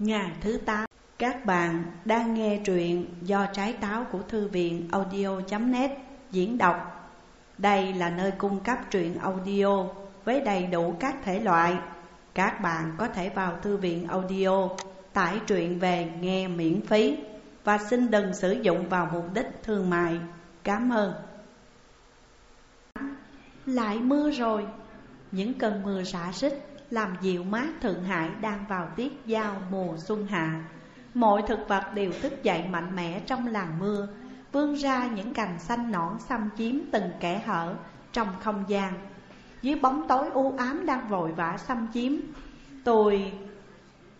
Ngày thứ 8 Các bạn đang nghe truyện do trái táo của thư viện audio.net diễn đọc. Đây là nơi cung cấp truyện audio với đầy đủ các thể loại. Các bạn có thể vào thư viện audio, tải truyện về nghe miễn phí Và xin đừng sử dụng vào mục đích thương mại. Cảm ơn. Lại mưa rồi. Những cơn mưa xả xích làm dịu mát Thượng Hải đang vào tiết giao mùa xuân hạ. Mọi thực vật đều thức dậy mạnh mẽ trong làn mưa, vươn ra những cành xanh nõn xăm chiếm từng kẻ hở trong không gian. Dưới bóng tối u ám đang vội vã xâm chiếm, tôi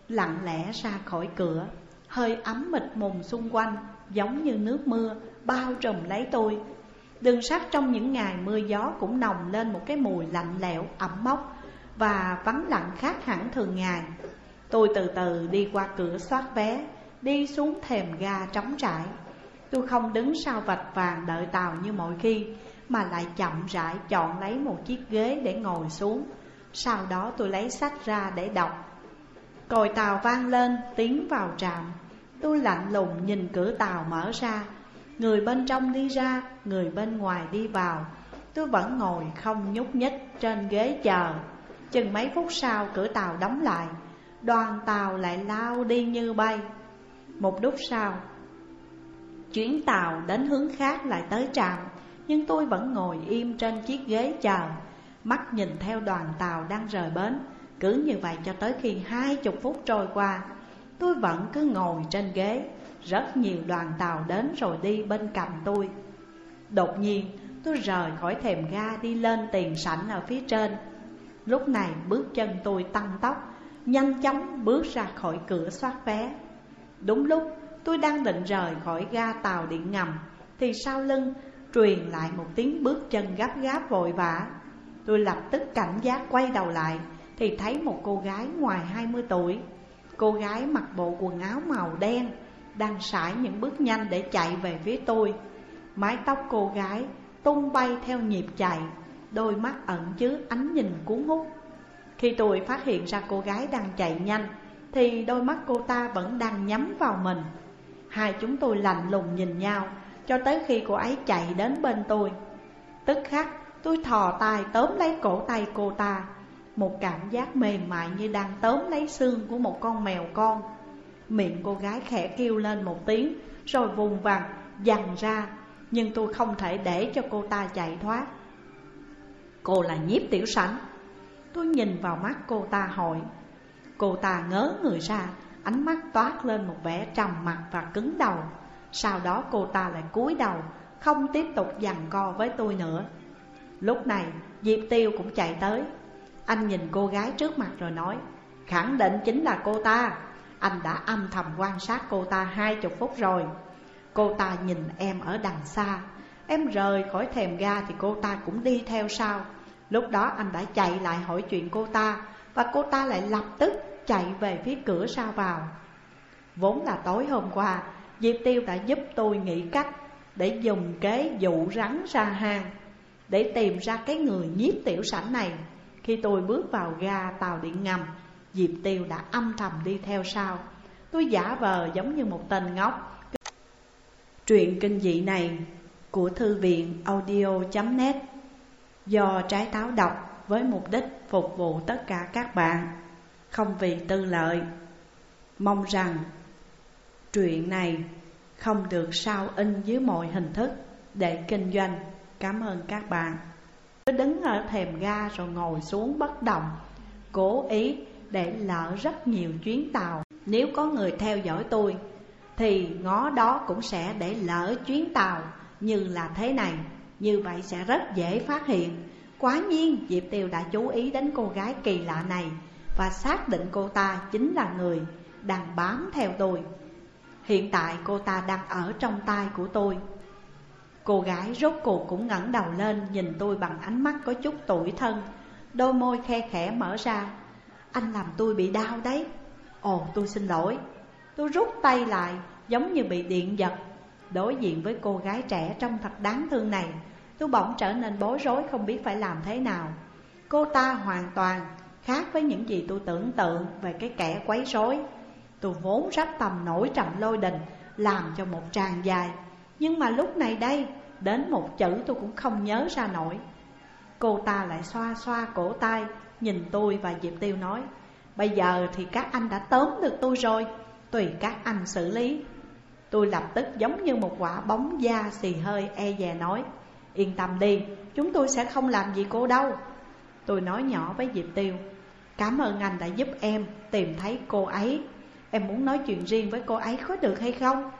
lặng lẽ ra khỏi cửa, hơi ấm mịt mùng xung quanh giống như nước mưa bao trùm lấy tôi. Đường sắt trong những ngày mưa gió cũng nồng lên một cái mùi lạnh lẽo ẩm mốc và vắng lặng khác hẳn thường ngày. Tôi từ từ đi qua cửa soát vé, đi xuống thềm ga trống trải. Tôi không đứng sau vạch vàng đợi tàu như mọi khi, mà lại chậm rãi chọn lấy một chiếc ghế để ngồi xuống. Sau đó tôi lấy sách ra để đọc. Còi tàu vang lên, tiến vào trạm. Tôi lạnh lùng nhìn cửa tàu mở ra, người bên trong đi ra, người bên ngoài đi vào. Tôi vẫn ngồi không nhúc nhích trên ghế chờ Chừng mấy phút sau cửa tàu đóng lại, Đoàn tàu lại lao đi như bay. Một lúc sau, Chuyến tàu đến hướng khác lại tới trạm, Nhưng tôi vẫn ngồi im trên chiếc ghế chờ, Mắt nhìn theo đoàn tàu đang rời bến. Cứ như vậy cho tới khi hai chục phút trôi qua, Tôi vẫn cứ ngồi trên ghế. Rất nhiều đoàn tàu đến rồi đi bên cạnh tôi. Đột nhiên, tôi rời khỏi thềm ga đi lên tiền sảnh ở phía trên. Lúc này bước chân tôi tăng tốc, Nhanh chóng bước ra khỏi cửa soát vé. Đúng lúc, tôi đang định rời khỏi ga tàu điện ngầm, Thì sau lưng truyền lại một tiếng bước chân gấp gáp vội vã. Tôi lập tức cảnh giác quay đầu lại, Thì thấy một cô gái ngoài 20 tuổi. Cô gái mặc bộ quần áo màu đen, Đang sải những bước nhanh để chạy về phía tôi. Mái tóc cô gái tung bay theo nhịp chạy Đôi mắt ẩn chứa ánh nhìn cuốn hút. Khi tôi phát hiện ra cô gái đang chạy nhanh, Thì đôi mắt cô ta vẫn đang nhắm vào mình. Hai chúng tôi lạnh lùng nhìn nhau, Cho tới khi cô ấy chạy đến bên tôi. Tức khắc, tôi thò tay tóm lấy cổ tay cô ta, Một cảm giác mềm mại như đang tóm lấy xương của một con mèo con. Miệng cô gái khẽ kêu lên một tiếng, Rồi vùng vằng, dằn ra, Nhưng tôi không thể để cho cô ta chạy thoát. Cô là nhiếp tiểu sảnh. Tôi nhìn vào mắt cô ta hỏi. Cô ta ngớ người ra, Ánh mắt toát lên một vẻ trầm mặt và cứng đầu. Sau đó cô ta lại cúi đầu, Không tiếp tục giằng co với tôi nữa. Lúc này, Diệp Tiêu cũng chạy tới. Anh nhìn cô gái trước mặt rồi nói, Khẳng định chính là cô ta. Anh đã âm thầm quan sát cô ta hai chục phút rồi. Cô ta nhìn em ở đằng xa Em rời khỏi thềm ga thì cô ta cũng đi theo sau. Lúc đó anh đã chạy lại hỏi chuyện cô ta, Và cô ta lại lập tức chạy về phía cửa sau vào. Vốn là tối hôm qua, Diệp Tiêu đã giúp tôi nghĩ cách Để dùng kế dụ rắn ra hang, Để tìm ra cái người nhiếp tiểu sảnh này. Khi tôi bước vào ga tàu điện ngầm, Diệp Tiêu đã âm thầm đi theo sau. Tôi giả vờ giống như một tên ngốc. Truyện kinh dị này của thư viện audio.net Do trái táo đọc với mục đích phục vụ tất cả các bạn, Không vì tư lợi. Mong rằng truyện này không được sao in dưới mọi hình thức để kinh doanh. Cảm ơn các bạn. Tôi đứng ở thềm ga rồi ngồi xuống bất động, Cố ý để lỡ rất nhiều chuyến tàu. Nếu có người theo dõi tôi, Thì ngó đó cũng sẽ để lỡ chuyến tàu như là thế này, Như vậy sẽ rất dễ phát hiện. Quá nhiên, Diệp Tiêu đã chú ý đến cô gái kỳ lạ này Và xác định cô ta chính là người đang bám theo tôi. Hiện tại cô ta đang ở trong tay của tôi. Cô gái rốt cuộc cũng ngẩng đầu lên nhìn tôi bằng ánh mắt có chút tủi thân, Đôi môi khe khẽ mở ra. Anh làm tôi bị đau đấy. Ồ, tôi xin lỗi. Tôi rút tay lại, giống như bị điện giật. Đối diện với cô gái trẻ trông thật đáng thương này, Tôi bỗng trở nên bối rối không biết phải làm thế nào. Cô ta hoàn toàn khác với những gì tôi tưởng tượng về cái kẻ quấy rối. Tôi vốn rất tầm nổi trầm lôi đình, Làm cho một tràng dài, Nhưng mà lúc này đây, Đến một chữ tôi cũng không nhớ ra nổi. Cô ta lại xoa xoa cổ tay, Nhìn tôi và Diệp Tiêu nói, Bây giờ thì các anh đã tóm được tôi rồi, Tùy các anh xử lý. Tôi lập tức giống như một quả bóng da xì hơi e dè nói Yên tâm đi, chúng tôi sẽ không làm gì cô đâu. Tôi nói nhỏ với Diệp Tiêu Cảm ơn anh đã giúp em tìm thấy cô ấy. Em muốn nói chuyện riêng với cô ấy có được hay không?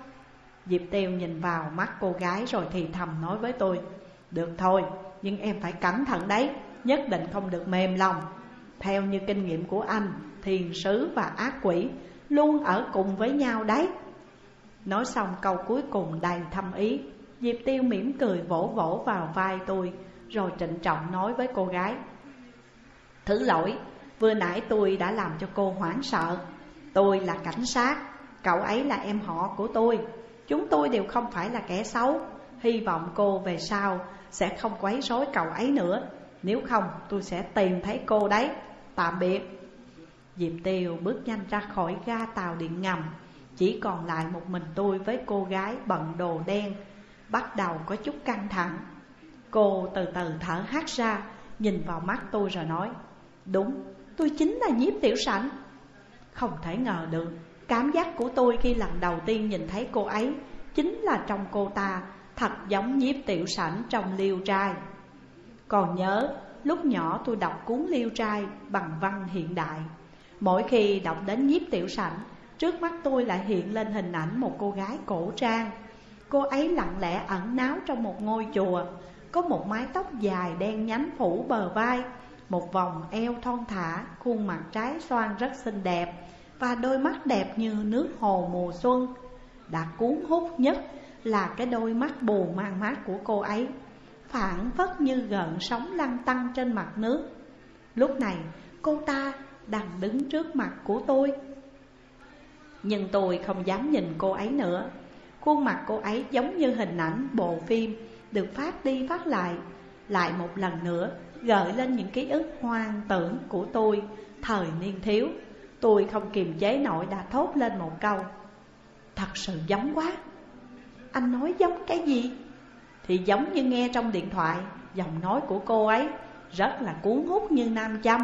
Diệp Tiêu nhìn vào mắt cô gái rồi thì thầm nói với tôi Được thôi, nhưng em phải cẩn thận đấy Nhất định không được mềm lòng. Theo như kinh nghiệm của anh Thiền sứ và ác quỷ Luôn ở cùng với nhau đấy. Nói xong câu cuối cùng đầy thâm ý. Diệp Tiêu mỉm cười vỗ vỗ vào vai tôi Rồi trịnh trọng nói với cô gái. Thứ lỗi, vừa nãy tôi đã làm cho cô hoảng sợ. Tôi là cảnh sát, cậu ấy là em họ của tôi. Chúng tôi đều không phải là kẻ xấu. Hy vọng cô về sau sẽ không quấy rối cậu ấy nữa. Nếu không tôi sẽ tìm thấy cô đấy. Tạm biệt. Diệp Tiêu bước nhanh ra khỏi ga tàu điện ngầm. Chỉ còn lại một mình tôi với cô gái bận đồ đen Bắt đầu có chút căng thẳng. Cô từ từ thở hắt ra Nhìn vào mắt tôi rồi nói Đúng, tôi chính là nhiếp tiểu sảnh. Không thể ngờ được Cảm giác của tôi khi lần đầu tiên nhìn thấy cô ấy Chính là trong cô ta Thật giống nhiếp tiểu sảnh trong liêu trai. Còn nhớ lúc nhỏ tôi đọc cuốn liêu trai bằng văn hiện đại. Mỗi khi đọc đến nhiếp tiểu sảnh Trước mắt tôi lại hiện lên hình ảnh một cô gái cổ trang. Cô ấy lặng lẽ ẩn náu trong một ngôi chùa. Có một mái tóc dài đen nhánh phủ bờ vai Một vòng eo thon thả, khuôn mặt trái xoan rất xinh đẹp Và đôi mắt đẹp như nước hồ mùa xuân. Đã cuốn hút nhất là cái đôi mắt buồn mang mát của cô ấy Phản phất như gợn sóng lăn tăng trên mặt nước. Lúc này cô ta đang đứng trước mặt của tôi. Nhưng tôi không dám nhìn cô ấy nữa. Khuôn mặt cô ấy giống như hình ảnh bộ phim Được phát đi phát lại. Lại một lần nữa, gợi lên những ký ức hoang tưởng của tôi. Thời niên thiếu, Tôi không kiềm chế nổi đã thốt lên một câu. Thật sự giống quá. Anh nói giống cái gì? Thì giống như nghe trong điện thoại, Giọng nói của cô ấy Rất là cuốn hút như nam châm.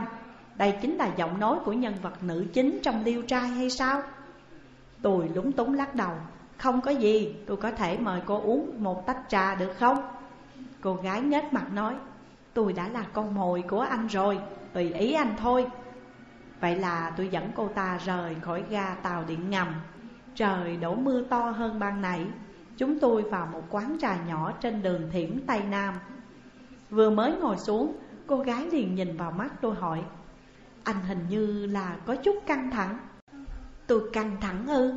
Đây chính là giọng nói của nhân vật nữ chính trong liêu trai hay sao? Tôi lúng túng lắc đầu. Không có gì, tôi có thể mời cô uống một tách trà được không? Cô gái nhếch mặt nói Tôi đã là con mồi của anh rồi, tùy ý anh thôi. Vậy là tôi dẫn cô ta rời khỏi ga tàu điện ngầm. Trời đổ mưa to hơn ban nãy. Chúng tôi vào một quán trà nhỏ trên đường Thiểm Tây Nam. Vừa mới ngồi xuống, cô gái liền nhìn vào mắt tôi hỏi anh hình như là có chút căng thẳng. Tôi căng thẳng ư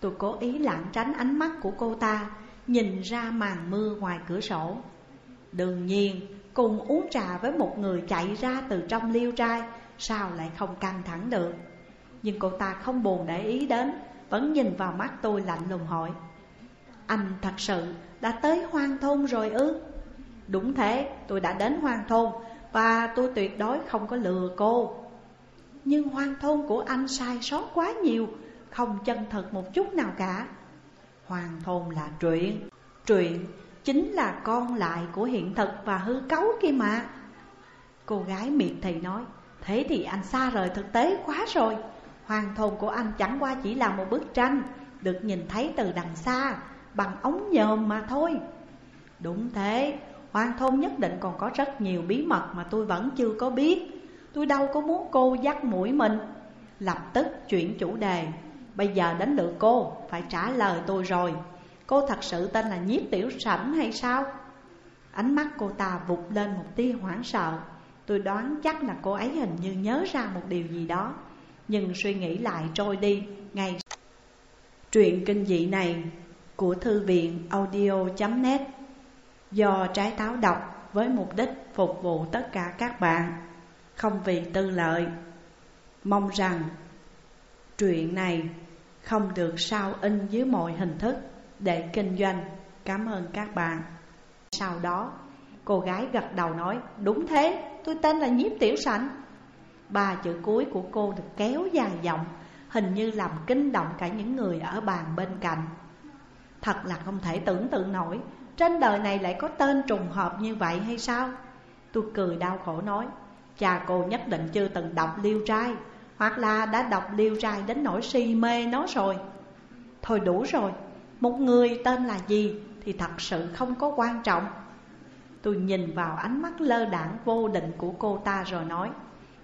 Tôi cố ý lảng tránh ánh mắt của cô ta Nhìn ra màn mưa ngoài cửa sổ. Đương nhiên cùng uống trà với một người chạy ra từ trong liêu trai Sao lại không căng thẳng được? Nhưng cô ta không buồn để ý đến Vẫn nhìn vào mắt tôi lạnh lùng hỏi. Anh thật sự đã tới hoang thôn rồi ư? Đúng thế, tôi đã đến hoang thôn Và tôi tuyệt đối không có lừa cô nhưng hoang thôn của anh sai sót quá nhiều, Không chân thật một chút nào cả. Hoàng thôn là truyện. Truyện chính là con lại của hiện thực và hư cấu kia mà. Cô gái miệt thì nói, Thế thì anh xa rời thực tế quá rồi. Hoàng thôn của anh chẳng qua chỉ là một bức tranh, Được nhìn thấy từ đằng xa, Bằng ống nhòm mà thôi. Đúng thế. Hoàng thôn nhất định còn có rất nhiều bí mật mà tôi vẫn chưa có biết. Tôi đâu có muốn cô dắt mũi mình. Lập tức chuyển chủ đề. Bây giờ đến lượt cô, Phải trả lời tôi rồi. Cô thật sự tên là nhiếp tiểu sảnh hay sao? Ánh mắt cô ta vụt lên một tia hoảng sợ. Tôi đoán chắc là cô ấy hình như nhớ ra một điều gì đó. Nhưng suy nghĩ lại trôi đi, ngay Truyện kinh dị này của thư viện audio.net Do trái táo đọc với mục đích phục vụ tất cả các bạn không vì tư lợi. Mong rằng chuyện này không được sao in dưới mọi hình thức để kinh doanh. Cảm ơn các bạn. Sau đó, cô gái gật đầu nói, Đúng thế, tôi tên là Nhiếp Tiểu Sảnh. Ba chữ cuối của cô được kéo dài giọng Hình như làm kinh động cả những người ở bàn bên cạnh. Thật là không thể tưởng tượng nổi, Trên đời này lại có tên trùng hợp như vậy hay sao? Tôi cười đau khổ nói Cha cô nhất định chưa từng đọc liêu trai Hoặc là đã đọc liêu trai đến nỗi si mê nó rồi. Thôi đủ rồi Một người tên là gì thì thật sự không có quan trọng. Tôi nhìn vào ánh mắt lơ đảng vô định của cô ta rồi nói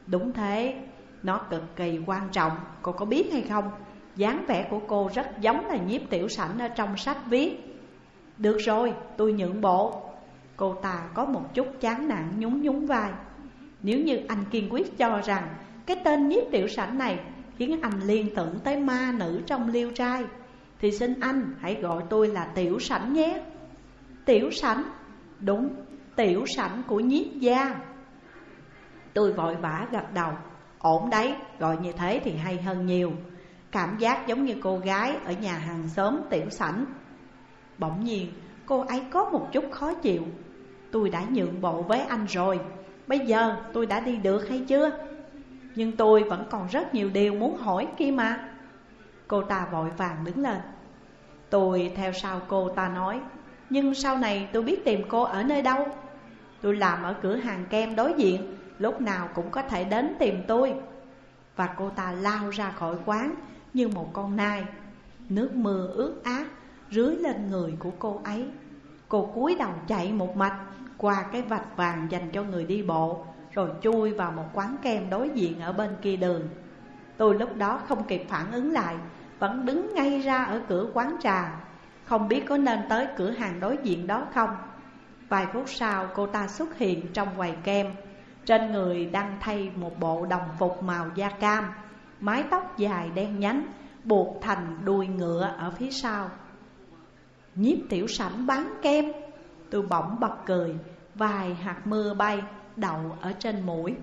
Đúng thế, nó cực kỳ quan trọng, cô có biết hay không? dáng vẻ của cô rất giống là nhiếp tiểu sảnh ở trong sách viết. Được rồi, tôi nhượng bộ. Cô ta có một chút chán nản nhún nhún vai. Nếu như anh kiên quyết cho rằng Cái tên nhiếp tiểu sảnh này Khiến anh liên tưởng tới ma nữ trong liêu trai Thì xin anh hãy gọi tôi là tiểu sảnh nhé. Tiểu sảnh? Đúng, tiểu sảnh của nhiếp gia. Tôi vội vã gật đầu. Ổn đấy, gọi như thế thì hay hơn nhiều. Cảm giác giống như cô gái ở nhà hàng xóm tiểu sảnh. Bỗng nhiên cô ấy có một chút khó chịu. Tôi đã nhượng bộ với anh rồi. Bây giờ tôi đã đi được hay chưa? Nhưng tôi vẫn còn rất nhiều điều muốn hỏi kia mà. Cô ta vội vàng đứng lên. Tôi, theo sau cô ta nói, Nhưng sau này tôi biết tìm cô ở nơi đâu. Tôi làm ở cửa hàng kem đối diện, Lúc nào cũng có thể đến tìm tôi. Và cô ta lao ra khỏi quán Như một con nai. Nước mưa ướt át Rưới lên người của cô ấy. Cô cúi đầu chạy một mạch qua cái vạch vàng dành cho người đi bộ, Rồi chui vào một quán kem đối diện ở bên kia đường. Tôi lúc đó không kịp phản ứng lại, Vẫn đứng ngay ra ở cửa quán trà. Không biết có nên tới cửa hàng đối diện đó không. Vài phút sau, cô ta xuất hiện trong quầy kem. Trên người đang thay một bộ đồng phục màu da cam, Mái tóc dài đen nhánh, Buộc thành đuôi ngựa ở phía sau. Nhiếp tiểu sảnh bán kem. Tôi bỗng bật cười Vài hạt mưa bay đậu ở trên mũi.